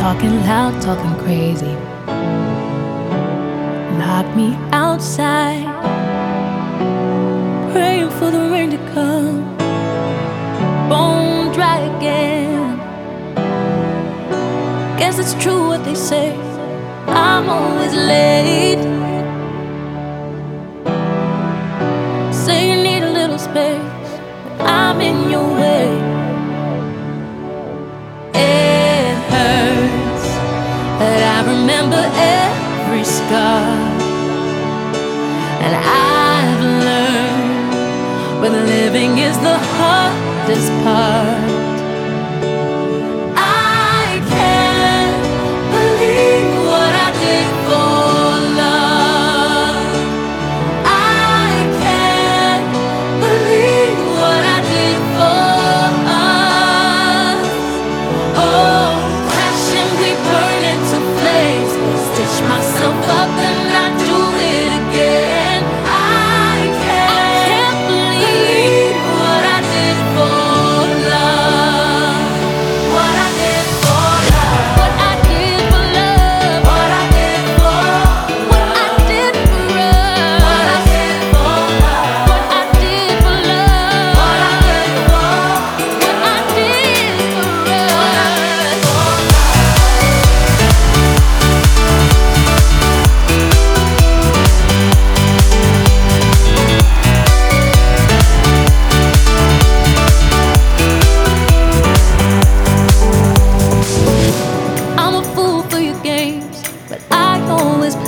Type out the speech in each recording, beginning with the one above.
Talking loud, talking crazy. Lock me outside. Praying for the rain to come. Bone dry again. Guess it's true what they say. I'm always late. Say you need a little space. I'm in your way. Remember every scar. And I've learned when living is the hardest part.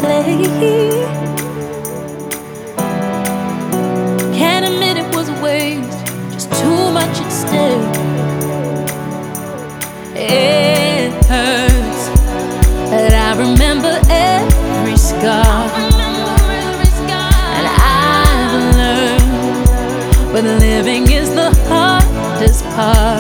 Play. Can't admit it was a waste, just too much at stake. It hurts, but I remember every scar. And I've learned when living is the hardest part.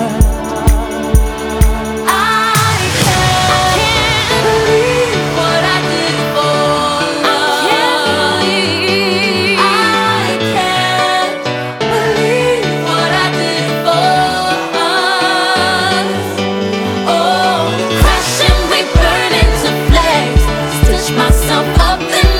myself up and